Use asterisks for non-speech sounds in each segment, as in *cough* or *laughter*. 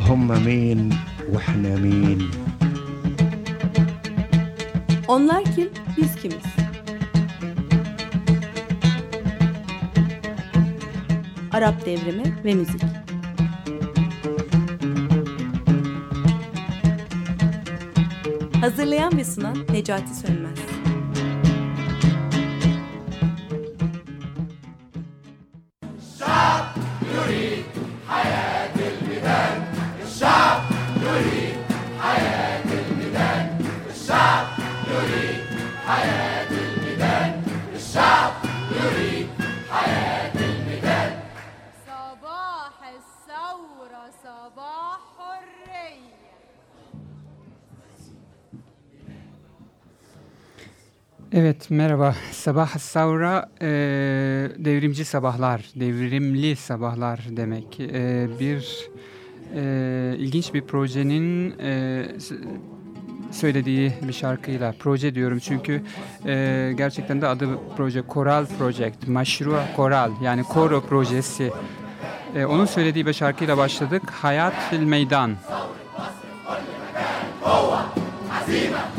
هم مين واحنا مين؟ Onlar kim, biz kimiz? Arap Devrimi ve Müzik. Hazırlayan ve sunan Necati Sönmez. Evet merhaba. Sabah savra e, devrimci sabahlar devrimli sabahlar demek. E, bir e, ilginç bir projenin e, söylediği bir şarkıyla proje diyorum. Çünkü e, gerçekten de adı proje Koral Project Maşru Koral yani koro projesi. E, onun söylediği bir şarkıyla başladık. Hayat Fil Meydan. Hazime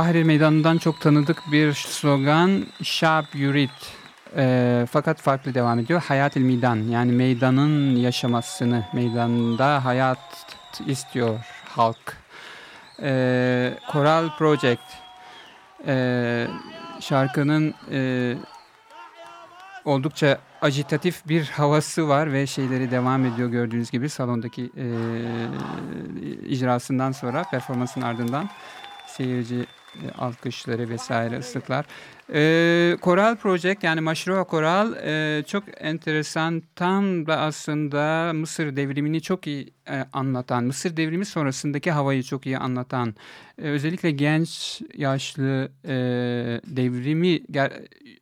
Tahrir Meydanı'ndan çok tanıdık bir slogan Şab Yurit. Ee, fakat farklı devam ediyor. Hayat il meydan yani meydanın yaşamasını, meydanda hayat istiyor halk. Ee, Coral Project ee, şarkının e, oldukça ajitatif bir havası var ve şeyleri devam ediyor gördüğünüz gibi salondaki e, icrasından sonra performansın ardından seyirci e, alkışları vesaire ıslıklar. E, Koral Project yani Maşrua Koral e, çok enteresan tam da aslında Mısır devrimini çok iyi e, anlatan, Mısır devrimi sonrasındaki havayı çok iyi anlatan, e, özellikle genç yaşlı e, devrimi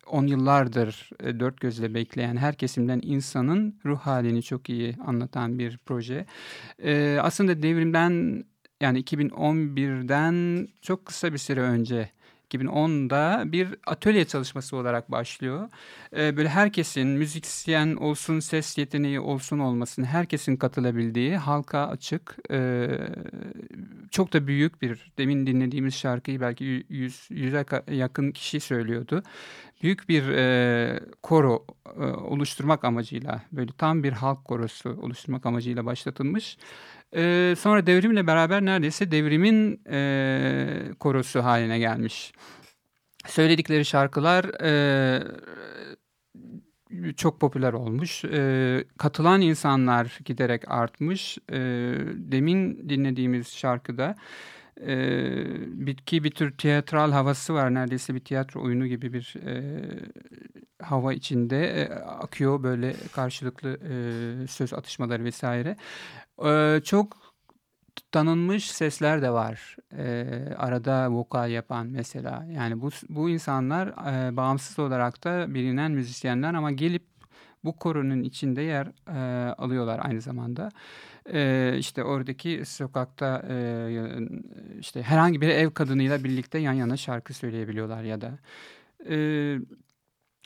on yıllardır e, dört gözle bekleyen her kesimden insanın ruh halini çok iyi anlatan bir proje. E, aslında devrimden yani 2011'den çok kısa bir süre önce 2010'da bir atölye çalışması olarak başlıyor. Ee, böyle herkesin müzisyen olsun, ses yeteneği olsun olmasın herkesin katılabildiği halka açık e, çok da büyük bir demin dinlediğimiz şarkıyı belki yüz, yüze yakın kişi söylüyordu. Büyük bir e, koro e, oluşturmak amacıyla böyle tam bir halk korosu oluşturmak amacıyla başlatılmış. E, sonra devrimle beraber neredeyse devrimin e, korosu haline gelmiş. Söyledikleri şarkılar e, çok popüler olmuş. E, katılan insanlar giderek artmış. E, demin dinlediğimiz şarkıda e, bitki bir tür tiyatral havası var. Neredeyse bir tiyatro oyunu gibi bir e, hava içinde e, akıyor böyle karşılıklı e, söz atışmaları vesaire. E, çok tanınmış sesler de var. E, arada vokal yapan mesela. Yani bu bu insanlar e, bağımsız olarak da bilinen müzisyenler ama gelip bu koronun içinde yer e, alıyorlar aynı zamanda. E, işte oradaki sokakta e, işte herhangi bir ev kadınıyla birlikte yan yana şarkı söyleyebiliyorlar ya da. E,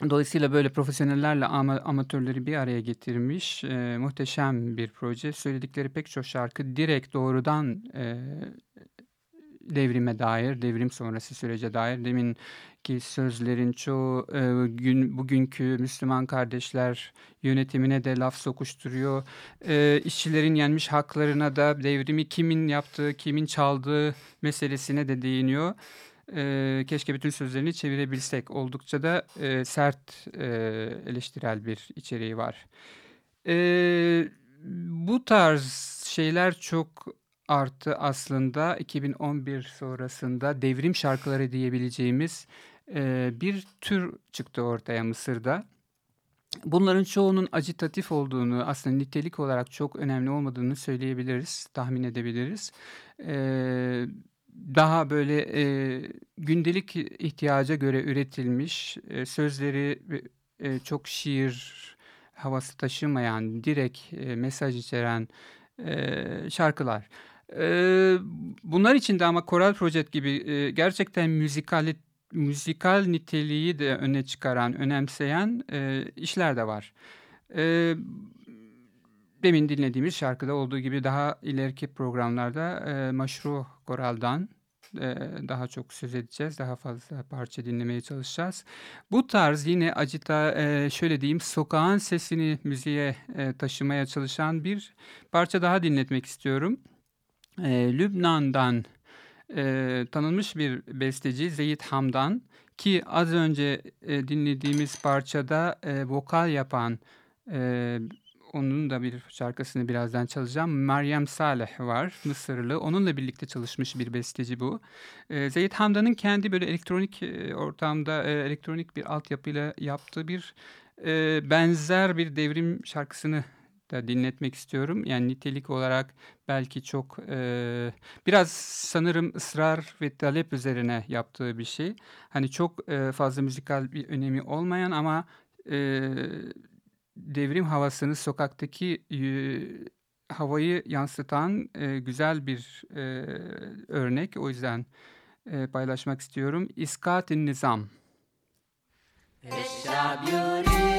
Dolayısıyla böyle profesyonellerle ama, amatörleri bir araya getirmiş e, muhteşem bir proje. Söyledikleri pek çok şarkı direkt doğrudan e, devrime dair, devrim sonrası sürece dair. Demin ki sözlerin çoğu e, gün bugünkü Müslüman kardeşler yönetimine de laf sokuşturuyor. E, işçilerin yenmiş haklarına da devrimi kimin yaptığı, kimin çaldığı meselesine de değiniyor. E, keşke bütün sözlerini çevirebilsek. Oldukça da e, sert e, eleştirel bir içeriği var. E, bu tarz şeyler çok arttı aslında 2011 sonrasında devrim şarkıları diyebileceğimiz e, bir tür çıktı ortaya Mısır'da. Bunların çoğunun acitatif olduğunu, aslında nitelik olarak çok önemli olmadığını söyleyebiliriz, tahmin edebiliriz. Ee, daha böyle e, gündelik ihtiyaca göre üretilmiş e, sözleri e, çok şiir havası taşımayan direkt e, mesaj içeren e, şarkılar. E, bunlar içinde ama Koral Project gibi e, gerçekten müzikal müzikal niteliği de öne çıkaran, önemseyen e, işler de var. E, demin dinlediğimiz şarkıda olduğu gibi daha ileriki programlarda e, Maşru Koral'dan e, daha çok söz edeceğiz. Daha fazla parça dinlemeye çalışacağız. Bu tarz yine acita e, şöyle diyeyim sokağın sesini müziğe e, taşımaya çalışan bir parça daha dinletmek istiyorum. E, Lübnan'dan e, tanınmış bir besteci Zeyit Hamdan ki az önce e, dinlediğimiz parçada e, vokal yapan e, onun da bir şarkısını birazdan çalacağım. Meryem Saleh var, Mısırlı. Onunla birlikte çalışmış bir besteci bu. E, Zeyt Hamdan'ın kendi böyle elektronik e, ortamda e, elektronik bir altyapıyla yaptığı bir e, benzer bir devrim şarkısını da dinletmek istiyorum. Yani nitelik olarak belki çok e, biraz sanırım ısrar ve talep üzerine yaptığı bir şey. Hani çok e, fazla müzikal bir önemi olmayan ama e, devrim havasını sokaktaki havayı yansıtan güzel bir örnek. O yüzden paylaşmak istiyorum. İskatin Nizam. Eşab.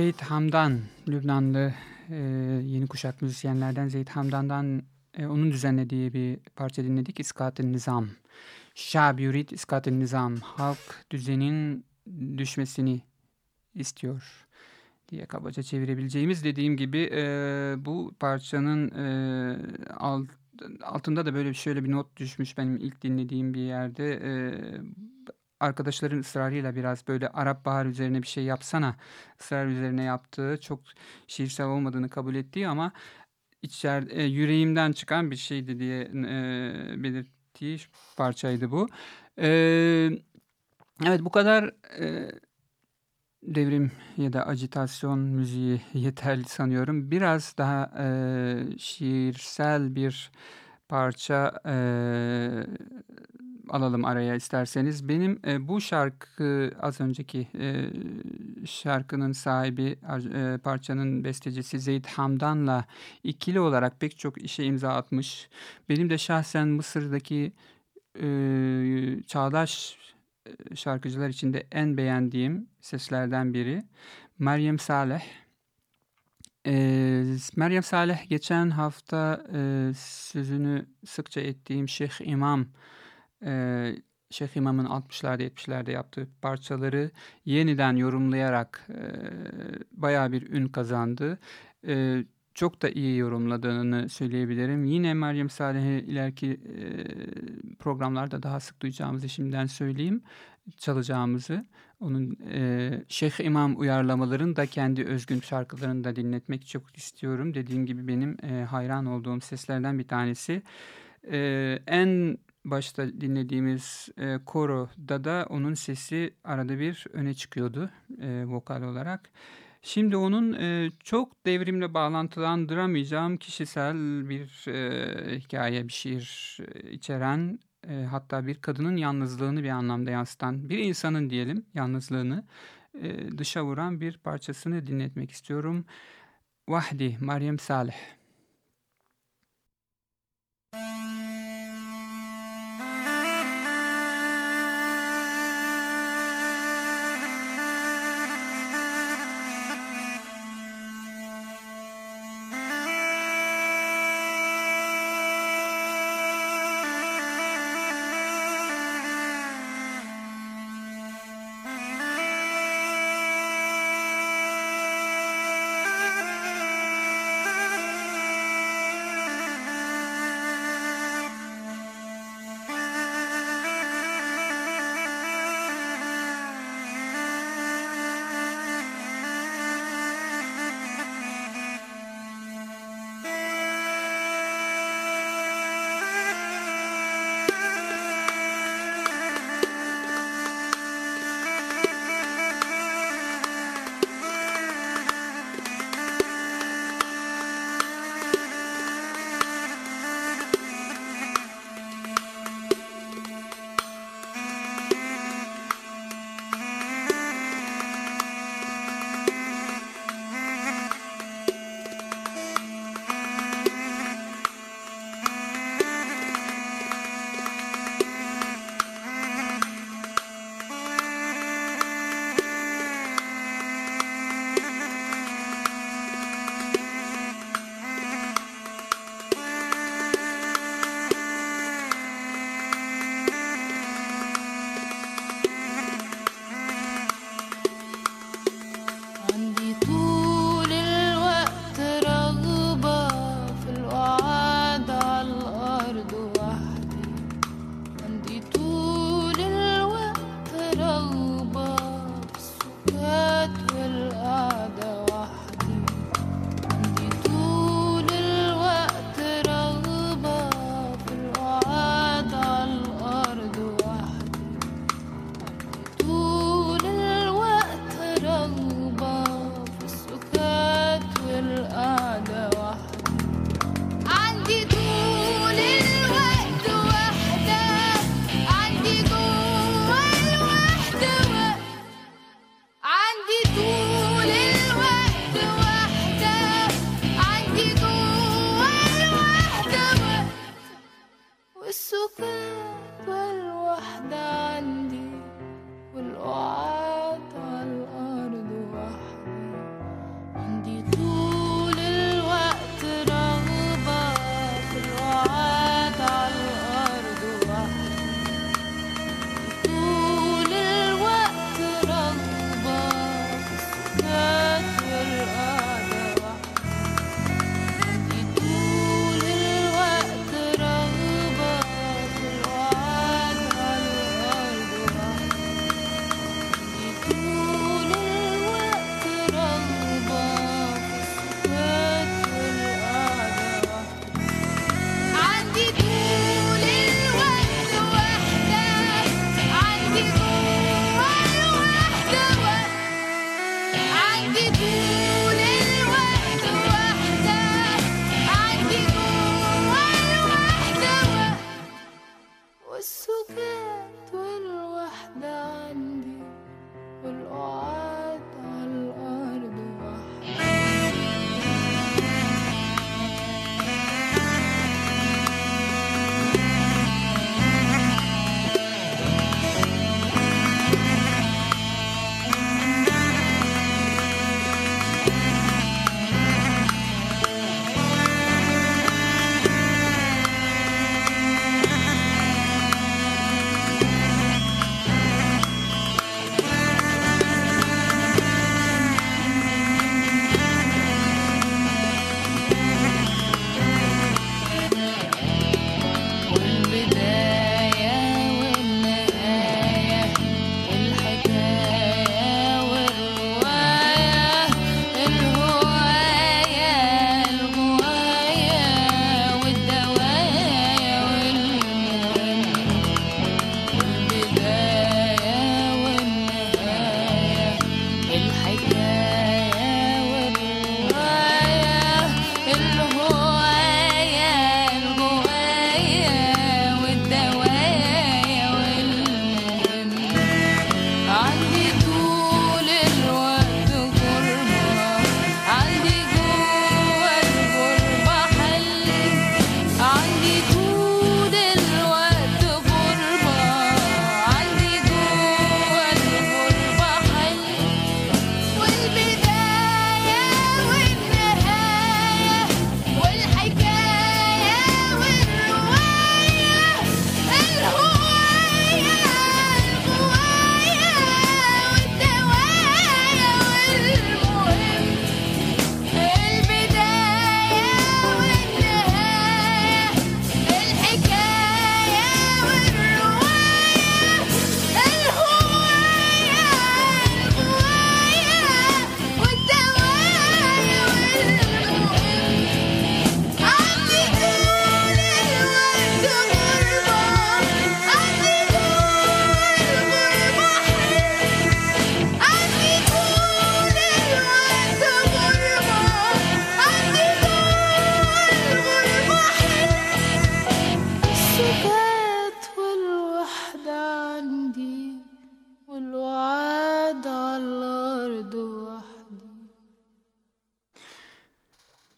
Seyit Hamdan, Lübnanlı e, yeni kuşak müzisyenlerden Seyit Hamdan'dan e, onun düzenlediği bir parça dinledik. İskat-ı Nizam. Şab yurid İskat-ı Nizam. Halk düzenin düşmesini istiyor diye kabaca çevirebileceğimiz dediğim gibi e, bu parçanın e, alt, altında da böyle şöyle bir not düşmüş benim ilk dinlediğim bir yerde e, arkadaşların ısrarıyla biraz böyle Arap Bahar üzerine bir şey yapsana ısrar üzerine yaptığı çok şiirsel olmadığını kabul ettiği ama içer e, yüreğimden çıkan bir şeydi diye e, belirttiği parçaydı bu. E, evet bu kadar e, devrim ya da ajitasyon müziği yeterli sanıyorum. Biraz daha e, şiirsel bir parça e, alalım araya isterseniz. Benim e, bu şarkı az önceki e, şarkının sahibi e, parçanın bestecisi Zeyd Hamdan'la ikili olarak pek çok işe imza atmış. Benim de şahsen Mısır'daki e, çağdaş şarkıcılar içinde en beğendiğim seslerden biri. Meryem Saleh. E, Meryem Saleh geçen hafta e, sözünü sıkça ettiğim Şeyh İmam e, Şeyh İmam'ın 60'larda 70'lerde yaptığı parçaları yeniden yorumlayarak e, bayağı bir ün kazandı. E, çok da iyi yorumladığını söyleyebilirim. Yine Meryem Saleh'i ileriki e, programlarda daha sık duyacağımızı şimdiden söyleyeyim. Çalacağımızı. Onun e, Şeyh İmam uyarlamaların da kendi özgün şarkılarını da dinletmek çok istiyorum. Dediğim gibi benim e, hayran olduğum seslerden bir tanesi. E, en başta dinlediğimiz e, koroda da onun sesi arada bir öne çıkıyordu e, vokal olarak. Şimdi onun e, çok devrimle bağlantılandıramayacağım kişisel bir e, hikaye, bir şiir içeren e, hatta bir kadının yalnızlığını bir anlamda yansıtan bir insanın diyelim yalnızlığını e, dışa vuran bir parçasını dinletmek istiyorum. Vahdi Meryem Salih. Müzik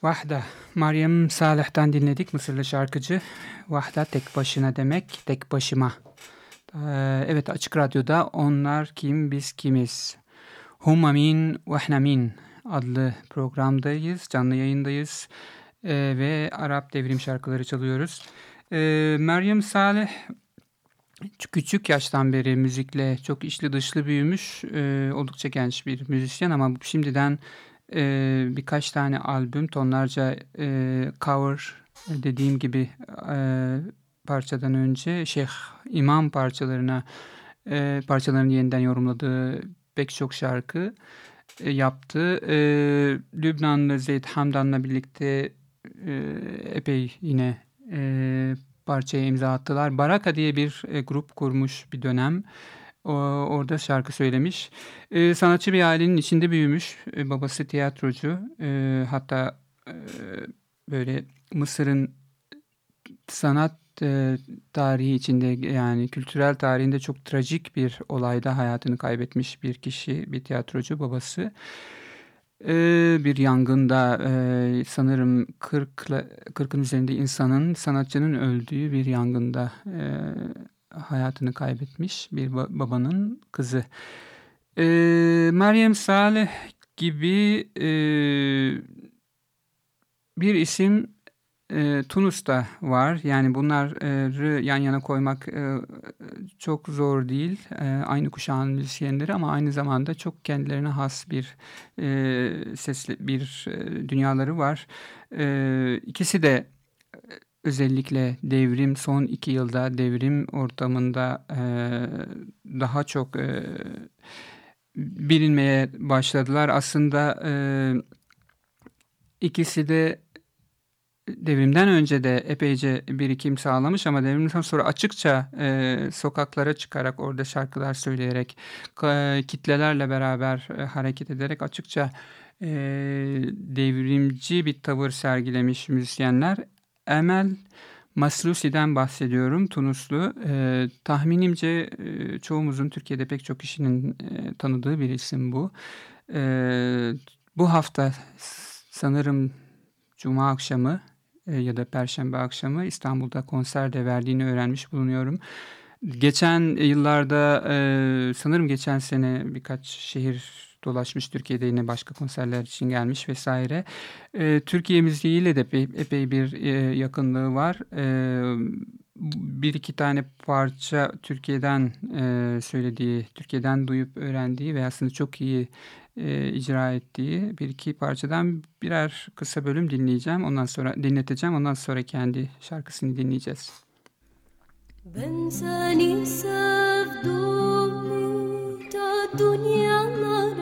Vahda. Meryem Salih'ten dinledik Mısırlı şarkıcı. Vahda tek başına demek, tek başıma. Ee, evet Açık Radyo'da Onlar Kim Biz Kimiz. Hum Amin ve Min adlı programdayız, canlı yayındayız ee, ve Arap devrim şarkıları çalıyoruz. Ee, Meryem Salih küçük yaştan beri müzikle çok içli dışlı büyümüş, ee, oldukça genç bir müzisyen ama şimdiden e, birkaç tane albüm, tonlarca e, cover dediğim gibi e, parçadan önce Şeyh İmam parçalarına e, parçalarını yeniden yorumladığı pek çok şarkı e, yaptı. E, Lübnanlı Zeyd Hamdan'la birlikte e, epey yine e, parçaya imza attılar. Baraka diye bir e, grup kurmuş bir dönem. Orada şarkı söylemiş. E, sanatçı bir ailenin içinde büyümüş. E, babası tiyatrocu. E, hatta e, böyle Mısır'ın sanat e, tarihi içinde yani kültürel tarihinde çok trajik bir olayda hayatını kaybetmiş bir kişi, bir tiyatrocu babası. E, bir yangında sanırım 40 40'ın üzerinde insanın sanatçının öldüğü bir yangında hayatını kaybetmiş bir babanın kızı. E, Meryem Saleh gibi e, bir isim e, Tunus'ta var. Yani bunları yan yana koymak e, çok zor değil. E, aynı kuşağın müzisyenleri ama aynı zamanda çok kendilerine has bir e, sesli bir e, dünyaları var. E, ikisi de özellikle devrim son iki yılda devrim ortamında e, daha çok e, bilinmeye başladılar. Aslında e, ikisi de devrimden önce de epeyce birikim sağlamış ama devrimden sonra açıkça e, sokaklara çıkarak orada şarkılar söyleyerek e, kitlelerle beraber e, hareket ederek açıkça e, devrimci bir tavır sergilemiş müzisyenler. Emel Maslusi'den bahsediyorum Tunuslu. E, tahminimce e, çoğumuzun Türkiye'de pek çok kişinin e, tanıdığı bir isim bu. E, bu hafta sanırım Cuma akşamı e, ya da Perşembe akşamı İstanbul'da konser de verdiğini öğrenmiş bulunuyorum. Geçen yıllarda e, sanırım geçen sene birkaç şehir dolaşmış Türkiye'de yine başka konserler için gelmiş vesaire. E, Türkiye müziğiyle de epey, epey bir e, yakınlığı var. E, bir iki tane parça Türkiye'den e, söylediği, Türkiye'den duyup öğrendiği ve aslında çok iyi e, icra ettiği bir iki parçadan birer kısa bölüm dinleyeceğim. Ondan sonra dinleteceğim. Ondan sonra kendi şarkısını dinleyeceğiz. Ben seni sevdim ta dünyalara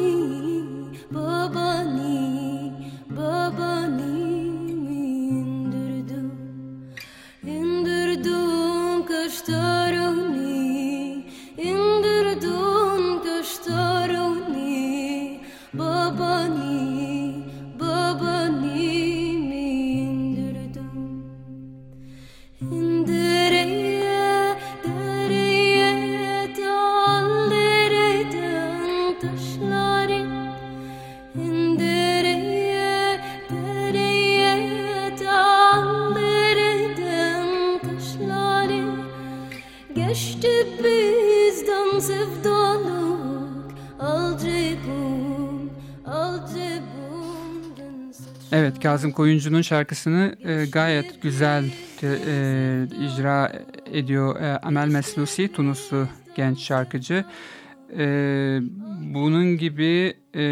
Kazım Koyuncu'nun şarkısını e, gayet güzel e, icra ediyor e, Amel Meslusi, Tunuslu genç şarkıcı. E, bunun gibi e,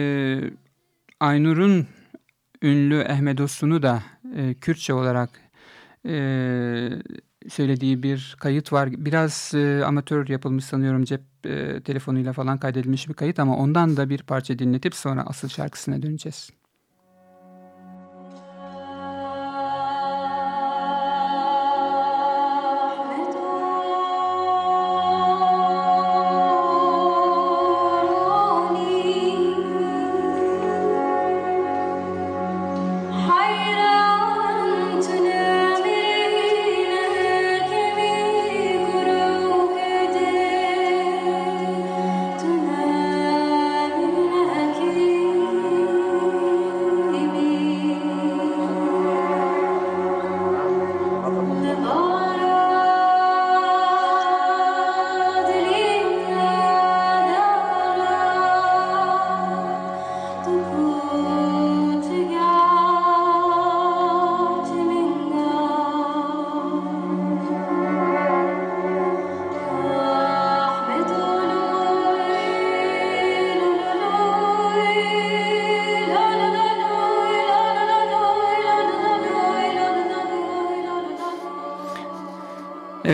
Aynur'un ünlü Ehmedosunu da e, Kürtçe olarak e, söylediği bir kayıt var. Biraz e, amatör yapılmış sanıyorum cep e, telefonuyla falan kaydedilmiş bir kayıt ama ondan da bir parça dinletip sonra asıl şarkısına döneceğiz.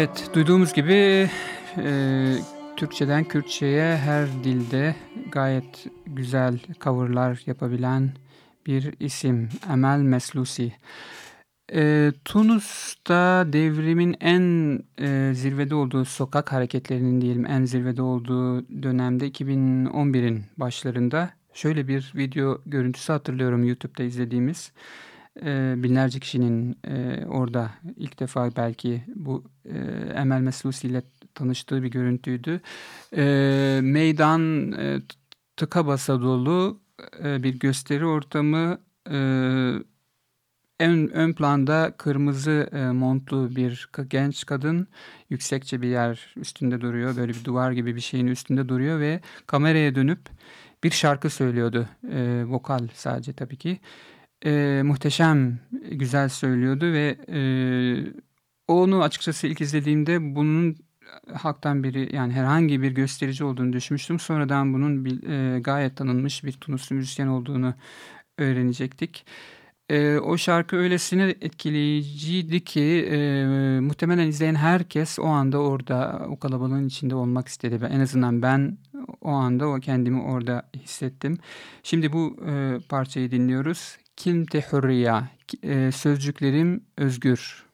Evet, duyduğumuz gibi e, Türkçeden Kürtçe'ye her dilde gayet güzel coverlar yapabilen bir isim Emel Meslusi. E, Tunus'ta devrimin en e, zirvede olduğu sokak hareketlerinin diyelim en zirvede olduğu dönemde 2011'in başlarında şöyle bir video görüntüsü hatırlıyorum YouTube'da izlediğimiz. E, binlerce kişinin e, orada ilk defa belki bu e, Emel Meslusi ile tanıştığı bir görüntüydü. E, meydan e, tıka basa dolu e, bir gösteri ortamı e, ön planda kırmızı montlu bir genç kadın yüksekçe bir yer üstünde duruyor. Böyle bir duvar gibi bir şeyin üstünde duruyor ve kameraya dönüp bir şarkı söylüyordu. E, vokal sadece tabii ki. E, muhteşem güzel söylüyordu ve e, onu açıkçası ilk izlediğimde bunun halktan biri yani herhangi bir gösterici olduğunu düşünmüştüm. Sonradan bunun bir, e, gayet tanınmış bir Tunuslu müzisyen olduğunu öğrenecektik. E, o şarkı öylesine etkileyiciydi ki e, muhtemelen izleyen herkes o anda orada o kalabalığın içinde olmak istedi. En azından ben o anda o kendimi orada hissettim. Şimdi bu e, parçayı dinliyoruz. Kilte hurriya, e, sözcüklerim özgür.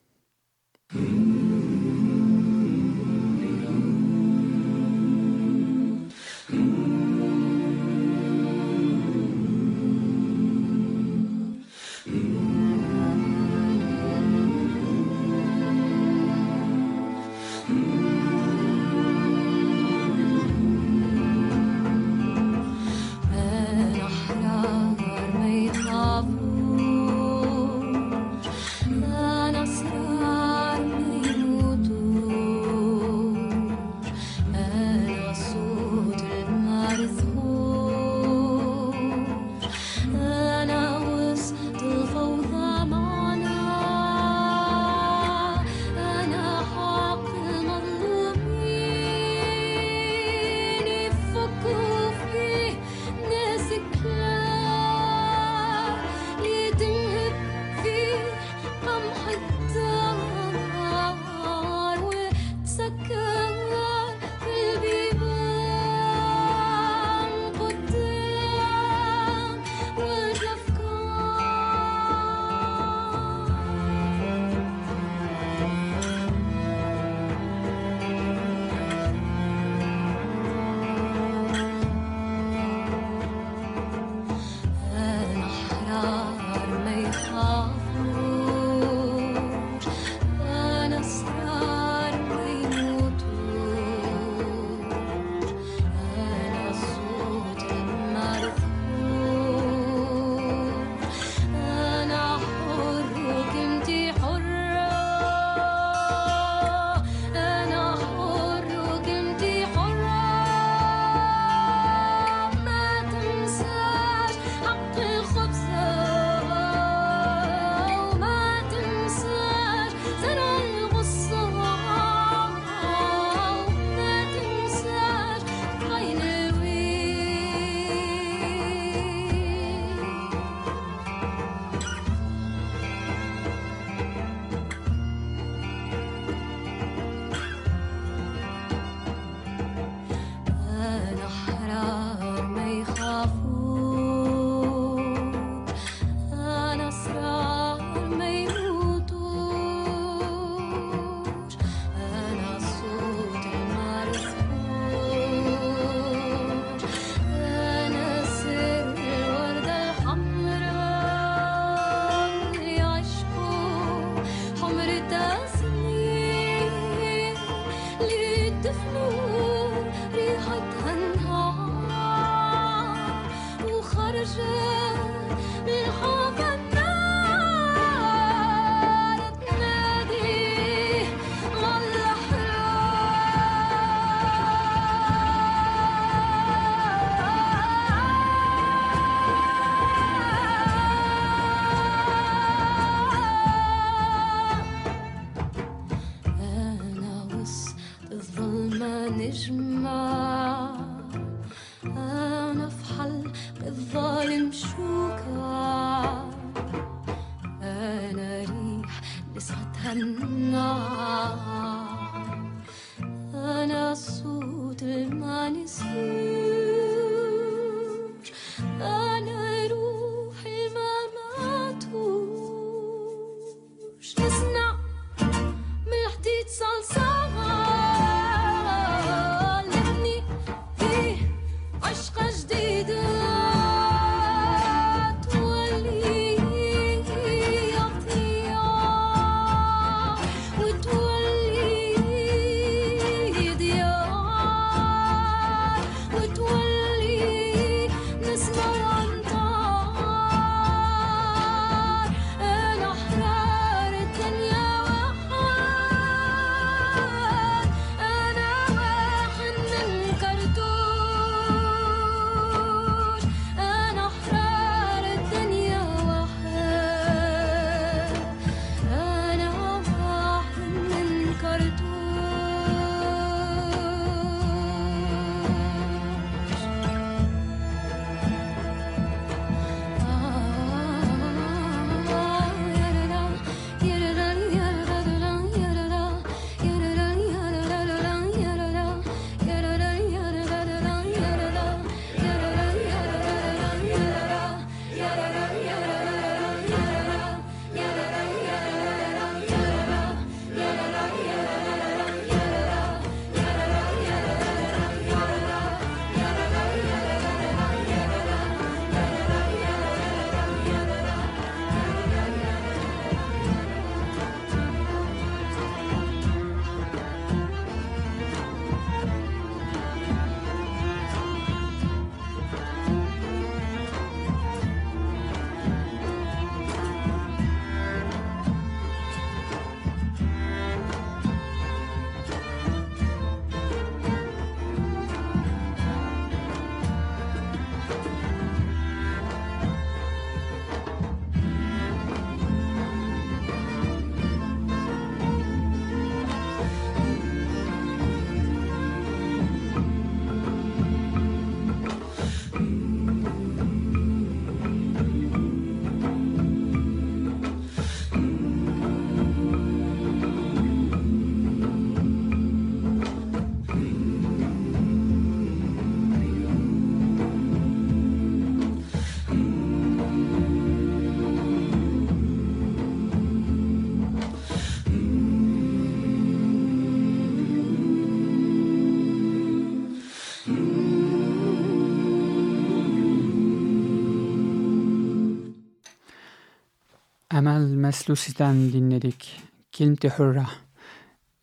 Emel Meslusi'den dinledik. Kinti hurra.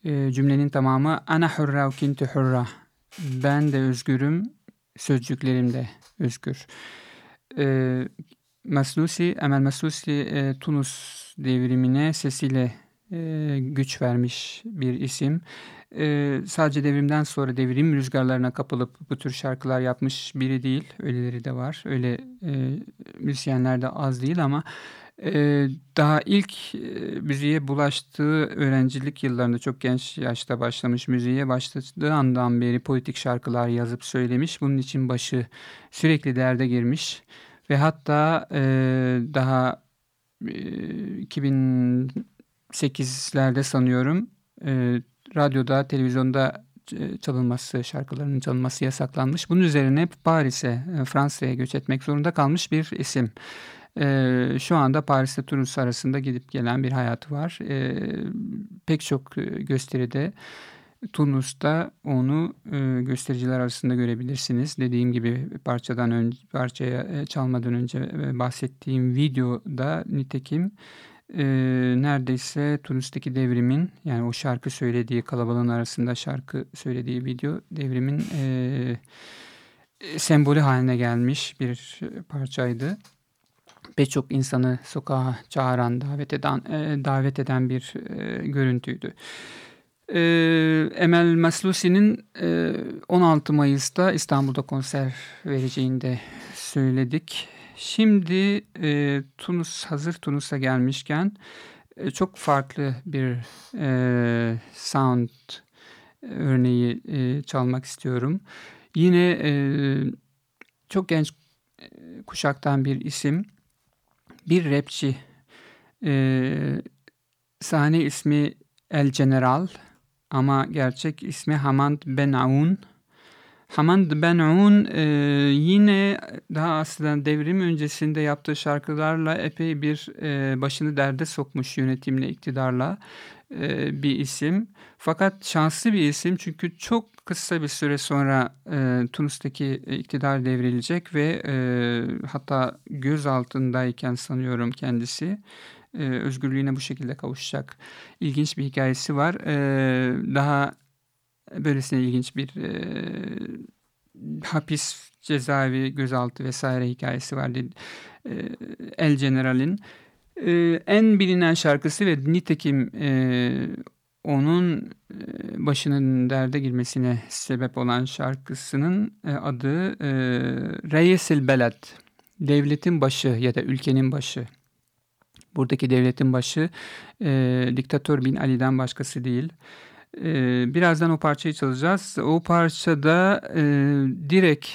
Ee, cümlenin tamamı Ana hurra ve kinti hurra. Ben de özgürüm, sözcüklerim de özgür. Ee, Meslusi, Emel Meslusi e, Tunus devrimine sesiyle e, güç vermiş bir isim. E, sadece devrimden sonra devrim rüzgarlarına kapılıp bu tür şarkılar yapmış biri değil. Öyleleri de var. Öyle e, müzisyenler de az değil ama e, daha ilk e, müziğe bulaştığı öğrencilik yıllarında çok genç yaşta başlamış müziğe başladığı andan beri politik şarkılar yazıp söylemiş. Bunun için başı sürekli derde girmiş ve hatta e, daha e, 2008'lerde sanıyorum e, radyoda, televizyonda çalınması, şarkılarının çalınması yasaklanmış. Bunun üzerine Paris'e, Fransa'ya göç etmek zorunda kalmış bir isim. Ee, şu anda Paris'te Tunus arasında gidip gelen bir hayatı var. Ee, pek çok e, gösteride Tunus'ta onu e, göstericiler arasında görebilirsiniz. Dediğim gibi parçadan önce parçaya e, çalmadan önce e, bahsettiğim videoda nitekim e, neredeyse Tunus'taki devrimin yani o şarkı söylediği kalabalığın arasında şarkı söylediği video devrimin e, sembolü haline gelmiş bir parçaydı pek çok insanı sokağa çağıran, davet eden, e, davet eden bir e, görüntüydü. E, Emel Maslusi'nin e, 16 Mayıs'ta İstanbul'da konser vereceğini de söyledik. Şimdi e, Tunus hazır Tunus'a gelmişken e, çok farklı bir e, sound örneği e, çalmak istiyorum. Yine e, çok genç kuşaktan bir isim bir rapçi e, sahne ismi El General ama gerçek ismi Hamand Ben Aoun. Hamand Ben Aoun e, yine daha aslında devrim öncesinde yaptığı şarkılarla epey bir e, başını derde sokmuş yönetimle, iktidarla e, bir isim. Fakat şanslı bir isim çünkü çok kısa bir süre sonra e, Tunus'taki iktidar devrilecek ve e, hatta göz altındayken sanıyorum kendisi e, özgürlüğüne bu şekilde kavuşacak. İlginç bir hikayesi var. E, daha böylesine ilginç bir e, hapis, cezaevi, gözaltı vesaire hikayesi var. E, El General'in. E, en bilinen şarkısı ve nitekim e, onun başının derde girmesine sebep olan şarkısının adı e, Reyesil Beled. Devletin başı ya da ülkenin başı. Buradaki devletin başı e, diktatör Bin Ali'den başkası değil. E, birazdan o parçayı çalacağız. O parçada e, direkt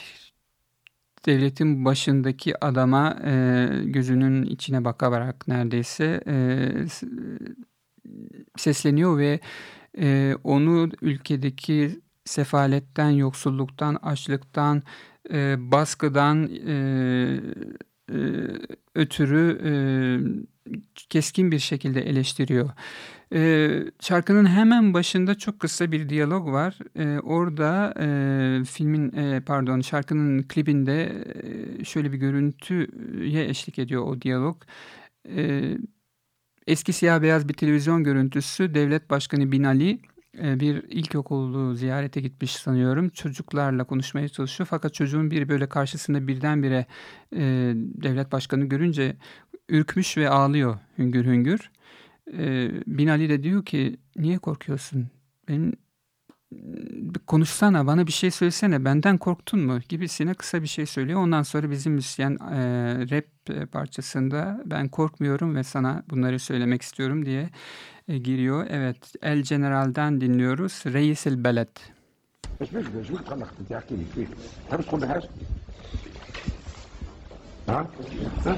devletin başındaki adama e, gözünün içine bakarak neredeyse e, sesleniyor ve e, onu ülkedeki sefaletten, yoksulluktan, açlıktan, e, baskıdan e, e, ötürü e, keskin bir şekilde eleştiriyor. E, şarkının hemen başında çok kısa bir diyalog var. E, orada e, filmin e, pardon şarkının klibinde e, şöyle bir görüntüye eşlik ediyor o diyalog. E, eski siyah beyaz bir televizyon görüntüsü Devlet Başkanı Binali e, bir ilkokulu ziyarete gitmiş sanıyorum. Çocuklarla konuşmaya çalışıyor fakat çocuğun biri böyle karşısında birdenbire e, devlet başkanı görünce ürkmüş ve ağlıyor hüngür hüngür. E, Binali de diyor ki niye korkuyorsun? Benim konuşsana bana bir şey söylesene benden korktun mu gibisine kısa bir şey söylüyor. Ondan sonra bizim müzisyen e, rap parçasında ben korkmuyorum ve sana bunları söylemek istiyorum diye e, giriyor. Evet El General'den dinliyoruz Reis El Beled. Ha? Ha?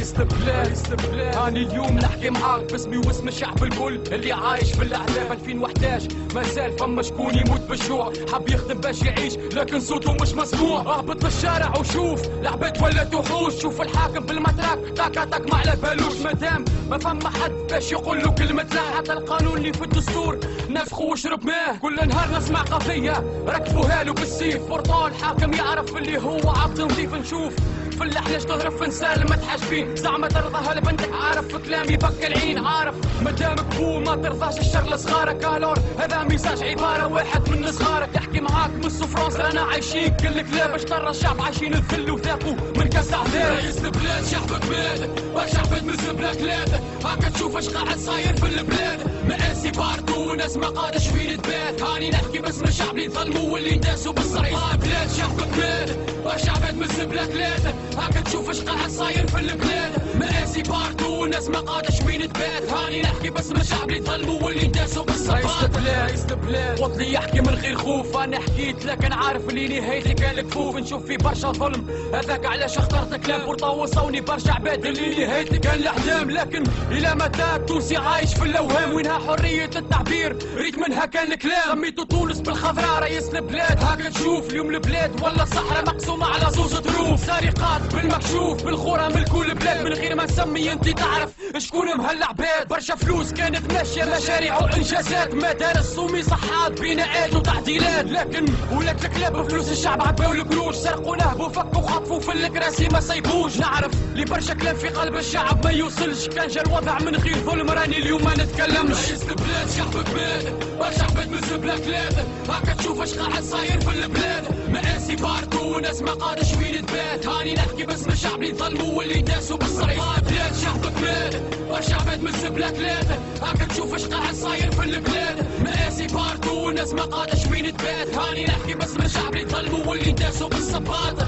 البلاد هاني اليوم نحكي معاك باسمي واسم الشعب الكل اللي عايش في الاحلام 2011 ما زال فما شكون يموت بالجوع حب يخدم باش يعيش لكن صوته مش مسموع اهبط للشارع وشوف العباد ولات وحوش شوف الحاكم بالمتراك تاكا تاك ما على بالوش مادام ما فما حد باش يقول له كلمة لا. حتى القانون اللي في الدستور. نفخو وشرب ماه كل نهار نسمع قضية. ركبوها له بالسيف. برطال حاكم يعرف اللي هو عبد نظيف. نشوف في الاحلاش تهرب في نسال تحاجبين زعما ترضاها لبنتك عارف في كلامي بك العين. عارف مدامك بو ما ترضاش الشر لصغارك. الور هذا ميساج عبارة واحد من صغارك. يحكي معاك من فرنسا رانا عايشين. كل كلاب باش ترى الشعب عايشين الذل وذاقوا. من كاس عذاب رئيس البلاد شعبك بلاد وشعب تمز بلا كلاد؟ هاكا تشوف اش قاعد صاير في البلاد. مآسي باردو وناس ما قادش فين تبات. هاني نحكي باسم الشعب اللي ظلموا واللي نداسوا بالصريح. آه بلاد شعبك بلاد. وشعب تمز بلا كلاد هاكا تشوف اش قاعد صاير في البلاد. مآسي باردو وناس ما قادش فين تبات هاني نحكي باسم الشعب اللي ظلموا واللي نداسوا بالصريح رئيس البلاد رئيس البلاد وطني يحكي من غير خوف. أنا حكيت لكن عارف اللي نهايتي كان الكفوف نشوف في برشا ظلم. هذاك علاش اخترت كلام بورطا وصوني برشا عباد اللي نهايتي كان الأحلام. لكن إلى متى التونسي عايش في الأوهام؟ وينها حرية التعبير؟ ريت منها كان الكلام. سميتو تونس بالخضراء رئيس البلاد. هاكا تشوف اليوم البلاد. ولا الصحراء مقسومه على زوج ظروف سرقات بالمكشوف بالخورة من كل بلاد. من غير ما نسمي انت تعرف شكون مهلا عباد برشا فلوس كانت ماشية مشاريع وإنجازات. مدارس ومي صحات بناءات وتعديلات. لكن ولات الكلاب فلوس الشعب عباو القروش سرقوا نهبوا فكوا خطفوا في الكراسي ما سيبوش نعرف لي برشا كلام في قلب الشعب ما يوصلش. كان جا الوضع من غير ظلم راني اليوم ما نتكلمش. رئيس البلاد شعبك بلاد برشا عباد مز بلا كلاد. هاكا تشوف اش قاعد صاير في البلاد. مآسي باردو وناس ما قادش فين تبات هاني نحكي باسم الشعب اللي ظلموا واللي داسوا بالصريح بلاد شعبك بلاد برشا عباد مز بلا كلاد. هاكا تشوف اش قاعد صاير في البلاد. مآسي باردو وناس ما قادش فين تبات هاني نحكي باسم الشعب اللي ظلموا واللي داسوا بالصباط.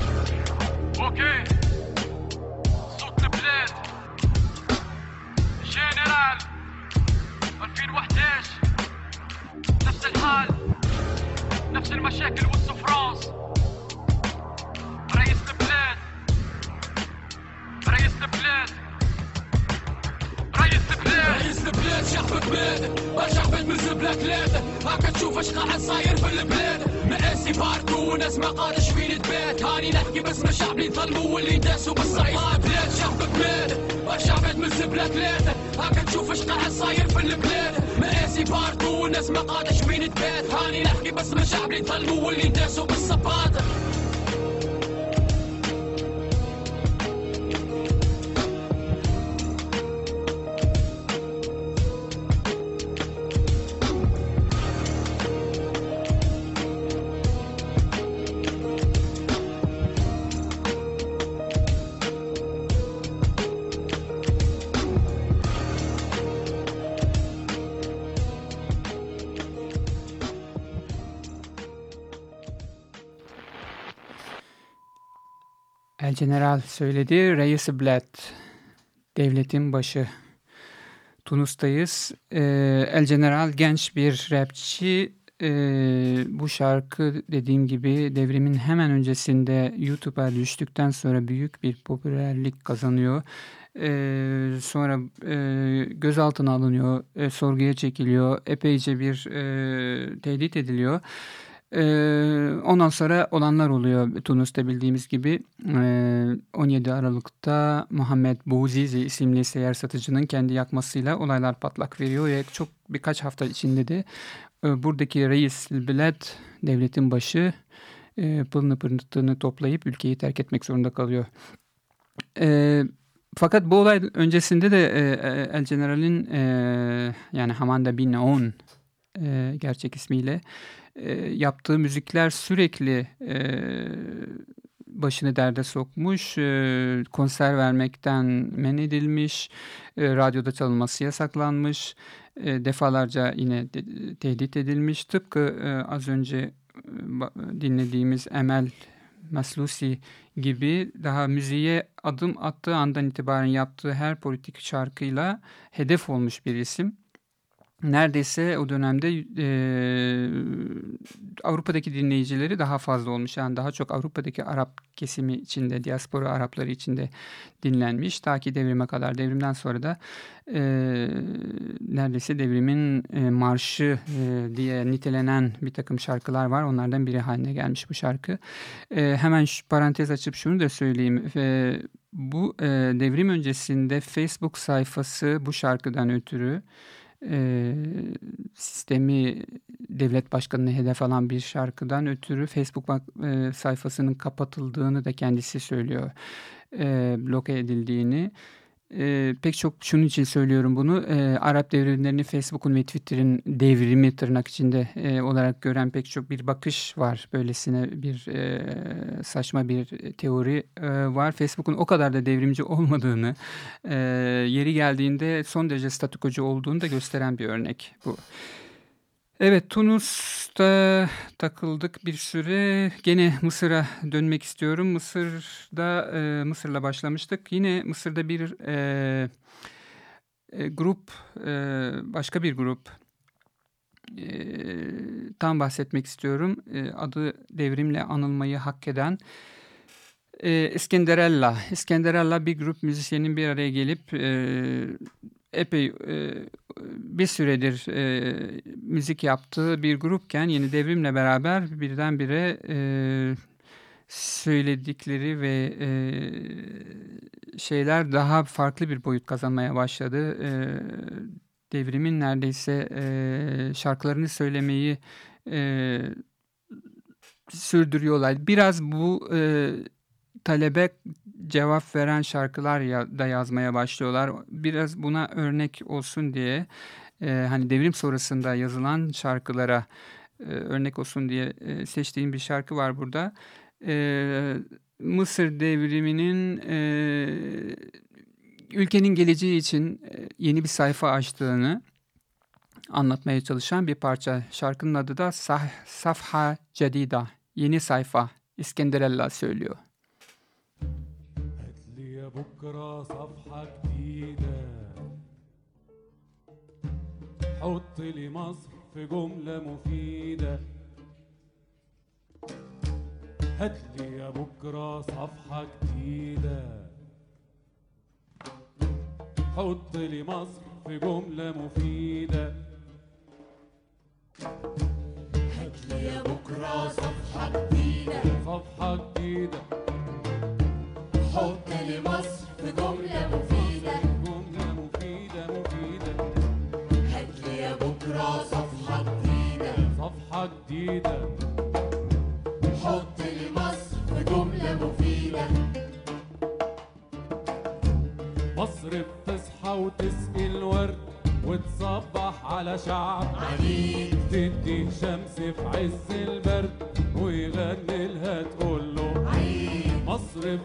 أوكي صوت البلاد جنرال 2011 نفس الحال نفس المشاكل والسفراس رئيس البلاد رئيس البلاد رئيس البلاد. شعب بلاد عباد من الزبلة ثلاثة هاكا تشوف اش قاعد صاير في البلاد مقاسي باردو وناس ما قادش فين تبات. هاني نحكي باسم الشعب شعب قادش فين تبات. هاني نحكي باسم الشعب اللي ظلموا واللي داسوا بالصباط General söyledi. Reis Bled. Devletin başı. Tunus'tayız. Ee, El General genç bir rapçi. Ee, bu şarkı dediğim gibi devrimin hemen öncesinde YouTube'a düştükten sonra büyük bir popülerlik kazanıyor. Ee, sonra e, gözaltına alınıyor, e, sorguya çekiliyor, epeyce bir e, tehdit ediliyor. Ee, ondan sonra olanlar oluyor Tunus'ta bildiğimiz gibi. Ee, 17 Aralık'ta Muhammed Bouzizi isimli seyyar satıcının kendi yakmasıyla olaylar patlak veriyor ve çok birkaç hafta içinde de e, buradaki reis Bilad devletin başı e, pılını pırtını toplayıp ülkeyi terk etmek zorunda kalıyor. E, fakat bu olay öncesinde de El General'in yani Hamanda Bin e, gerçek ismiyle e, yaptığı müzikler sürekli e, başını derde sokmuş, e, konser vermekten men edilmiş, e, radyoda çalınması yasaklanmış, e, defalarca yine de, tehdit edilmiş. Tıpkı e, az önce e, dinlediğimiz Emel Maslusi gibi daha müziğe adım attığı andan itibaren yaptığı her politik şarkıyla hedef olmuş bir isim neredeyse o dönemde e, Avrupa'daki dinleyicileri daha fazla olmuş. Yani daha çok Avrupa'daki Arap kesimi içinde, diaspora Arapları içinde dinlenmiş. Ta ki devrime kadar. Devrimden sonra da e, neredeyse devrimin e, marşı e, diye nitelenen bir takım şarkılar var. Onlardan biri haline gelmiş bu şarkı. E, hemen şu parantez açıp şunu da söyleyeyim. E, bu e, devrim öncesinde Facebook sayfası bu şarkıdan ötürü e, sistemi devlet başkanını hedef alan bir şarkıdan ötürü Facebook e, sayfasının kapatıldığını da kendisi söylüyor. E, bloke edildiğini. E, pek çok şunun için söylüyorum bunu. E, Arap devrimlerini Facebook'un ve Twitter'ın devrimi tırnak içinde e, olarak gören pek çok bir bakış var. Böylesine bir e, saçma bir teori e, var. Facebook'un o kadar da devrimci olmadığını, e, yeri geldiğinde son derece statükocu olduğunu da gösteren bir örnek bu. Evet Tunus'ta takıldık bir süre. Gene Mısır'a dönmek istiyorum. Mısır'da e, Mısır'la başlamıştık. Yine Mısır'da bir e, e, grup, e, başka bir grup e, tam bahsetmek istiyorum. E, adı devrimle anılmayı hak eden e, İskenderella. İskenderella bir grup müzisyenin bir araya gelip e, epey e, bir süredir e, müzik yaptığı bir grupken yeni devrimle beraber birdenbire e, söyledikleri ve e, şeyler daha farklı bir boyut kazanmaya başladı. E, devrimin neredeyse e, şarkılarını söylemeyi e, sürdürüyorlar. Biraz bu e, talebe cevap veren şarkılar ya, da yazmaya başlıyorlar. Biraz buna örnek olsun diye e, hani devrim sonrasında yazılan şarkılara e, örnek olsun diye e, seçtiğim bir şarkı var burada. E, Mısır devriminin e, ülkenin geleceği için e, yeni bir sayfa açtığını anlatmaya çalışan bir parça. Şarkının adı da Sah Safha Cedida, yeni sayfa. İskenderella söylüyor. بكرة صفحة جديدة. حط لي مصر في جملة مفيدة. هات لي يا بكرة صفحة جديدة. حط لي مصر في جملة مفيدة. هات لي يا بكرة صفحة جديدة. صفحة جديدة. حط لي مصر في جملة مفيدة جملة مفيدة مفيدة هات لي يا بكرة صفحة جديدة صفحة جديدة حط لي مصر في جملة مفيدة مصر بتصحى وتسقي الورد وتصبح على شعب عنيد تدي شمس في عز البرد ويغني لها تقول له عيد مصر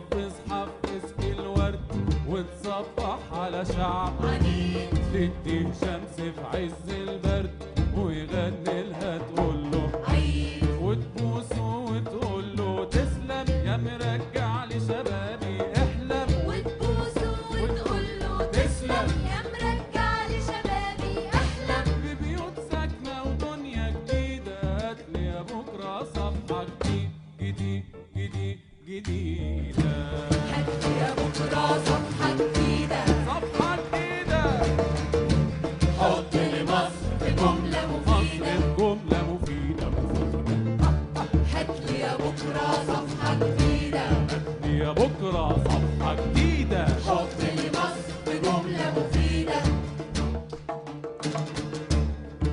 شعب عنيد تدي شمس في عز البرد. بكرة صفحة جديدة. حط لي مصر في جملة مفيدة.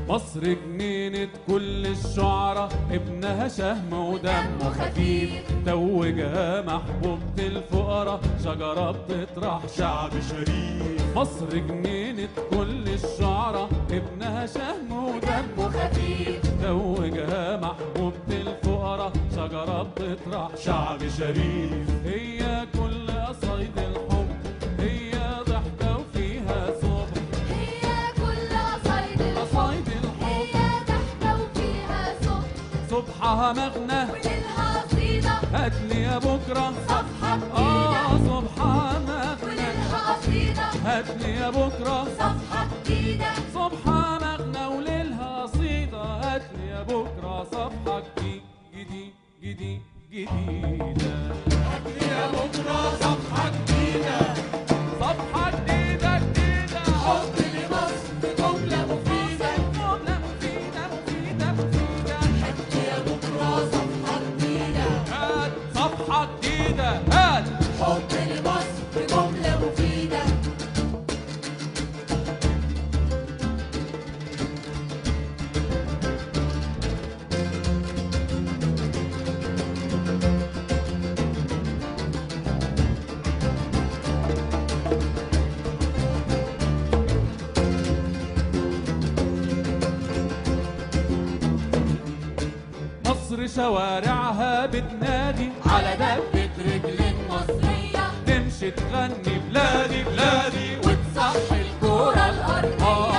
مصر جنينة كل الشعراء ابنها شهم ودمه خفيف توجها محبوبة الفقراء. شجرة بتطرح شعب شريف. مصر جنينة كل الشعراء ابنها شهم ودمه خفيف. توجها محبوبة الفقراء. شجرة بتطرح شعب شريف. مغنى. وليلها قصيدة هاتلي يا بكرة. صفحة آه جديدة صبحها مغنى. وليلها قصيدة هاتلي يا بكرة. صفحة جديدة. صبحها مغنى وليلها قصيدة هاتلي يا بكرة. صفحة جديد جديد جديد جديدة. هاتلي يا بكرة. صفحة جديدة. شوارعها بتنادي. على دبة رجل مصرية. تمشي تغني بلادي بلادي. وتصحي الكرة الأرضية.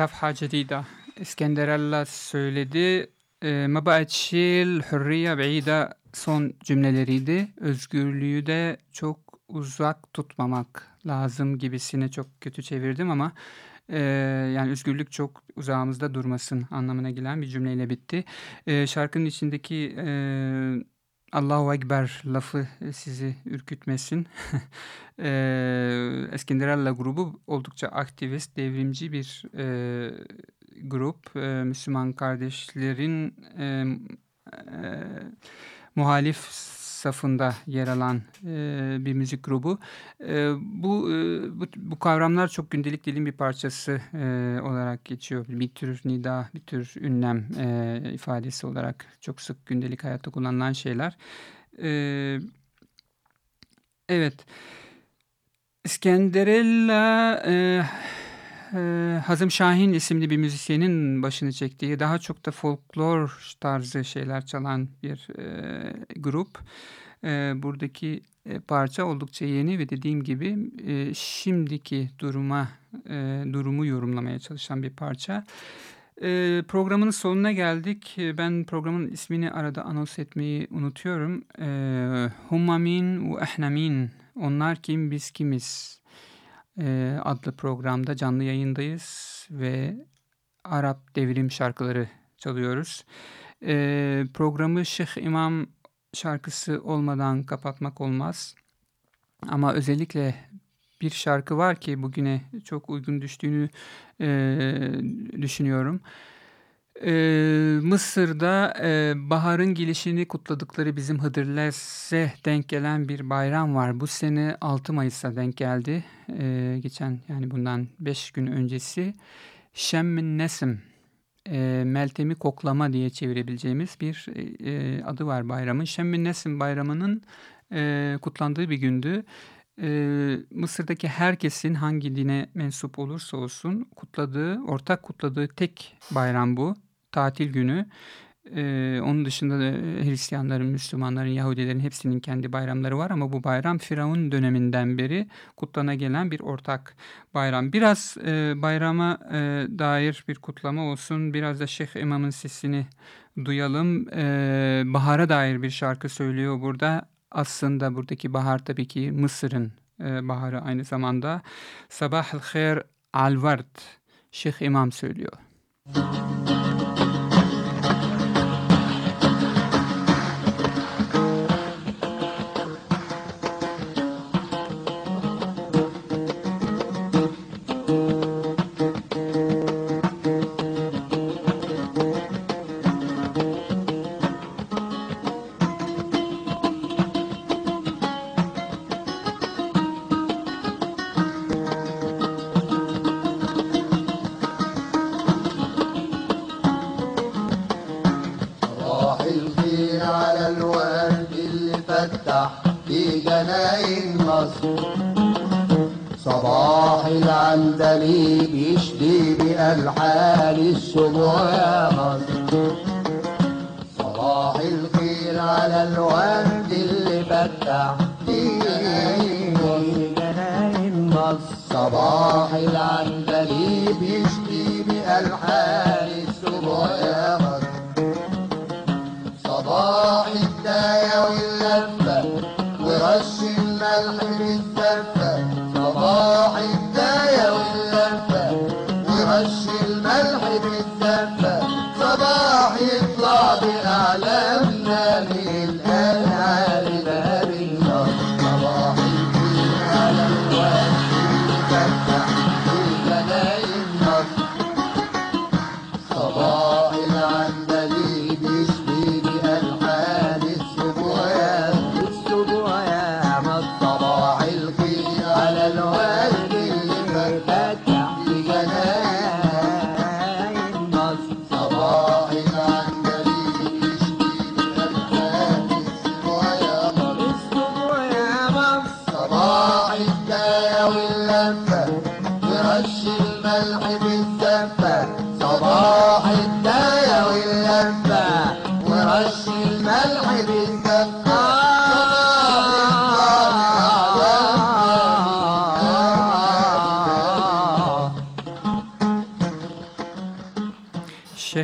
Safha Cedida. İskender Allah söyledi. e, ما بعد شيء الحرية بعيدة son cümleleriydi. Özgürlüğü de çok uzak tutmamak lazım gibisini çok kötü çevirdim ama e, yani özgürlük çok uzağımızda durmasın anlamına gelen bir cümleyle bitti. E, şarkının içindeki e, Allahu Ekber lafı sizi ürkütmesin. *laughs* e, Eskinderella grubu oldukça aktivist, devrimci bir e, grup. E, Müslüman kardeşlerin e, e, muhalif safında yer alan e, bir müzik grubu. E, bu, e, bu bu kavramlar çok gündelik dilin bir parçası e, olarak geçiyor. Bir tür nida, bir tür ünlem e, ifadesi olarak çok sık gündelik hayatta kullanılan şeyler. E, evet. İskenderella e, Hazım Şahin isimli bir müzisyenin başını çektiği daha çok da folklor tarzı şeyler çalan bir e, grup. E, buradaki e, parça oldukça yeni ve dediğim gibi e, şimdiki duruma e, durumu yorumlamaya çalışan bir parça. E, programın sonuna geldik. Ben programın ismini arada anons etmeyi unutuyorum. E, Hummamin ve Ehnamin. Onlar kim biz kimiz? E, adlı programda canlı yayındayız ve Arap devrim şarkıları çalıyoruz. E, programı Şeyh İmam şarkısı olmadan kapatmak olmaz. Ama özellikle bir şarkı var ki bugüne çok uygun düştüğünü e, düşünüyorum. Ee, Mısır'da e, baharın gelişini kutladıkları bizim Hıdırlez'e denk gelen bir bayram var. Bu sene 6 Mayıs'a denk geldi. Ee, geçen yani bundan 5 gün öncesi. Şemmin Nesim, e, Meltemi Koklama diye çevirebileceğimiz bir e, adı var bayramın. Şemmin Nesim bayramının e, kutlandığı bir gündü. Ee, Mısır'daki herkesin hangi dine mensup olursa olsun kutladığı, ortak kutladığı tek bayram bu tatil günü. Ee, onun dışında da Hristiyanların, Müslümanların, Yahudilerin hepsinin kendi bayramları var ama bu bayram Firavun döneminden beri kutlana gelen bir ortak bayram. Biraz e, bayrama e, dair bir kutlama olsun, biraz da Şeyh İmam'ın sesini duyalım. E, bahara dair bir şarkı söylüyor burada. Aslında buradaki bahar tabii ki Mısır'ın e, baharı aynı zamanda. Sabah-ı Khair Alvard Şeyh İmam söylüyor. Müzik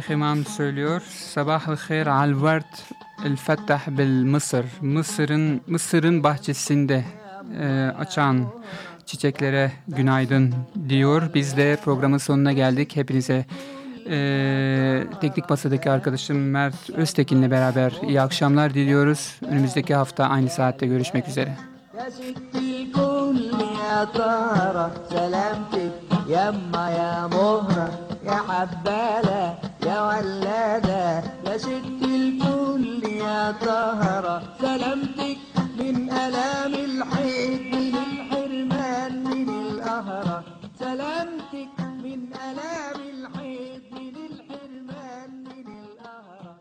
Şeyh İmam söylüyor. Sabah khair al vert el fettah bil Mısır. Mısır'ın Mısır'ın bahçesinde e, açan çiçeklere günaydın diyor. Biz de programın sonuna geldik. Hepinize e, teknik masadaki arkadaşım Mert Öztekin'le beraber iyi akşamlar diliyoruz. Önümüzdeki hafta aynı saatte görüşmek üzere. يا ست الكل يا طهرة سلامتك يما يا مهرة يا حبالة يا طهرة سلامتك من ألام الحيط من الحرمان من القهرة سلامتك من ألام الحيط من الحرمان من القهرة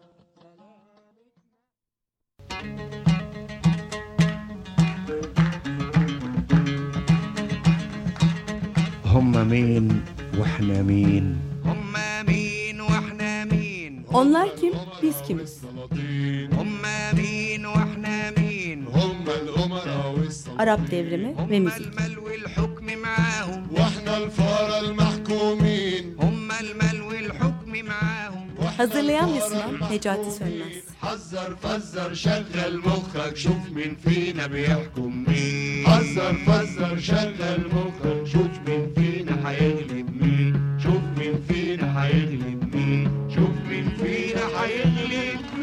هم مين وإحنا مين؟ هم مين وإحنا مين؟ Onlar kim, biz kimiz? Arap devrimi ve müzik. Hazırlayan ve sunan Necati Sönmez. حذر فزر شغل مخك شوف مين فينا بيحكم مين حذر فزر شغل مخك شوف مين فينا هيغلب مين شوف مين فينا هيغلب مين شوف مين فينا هيغلب مين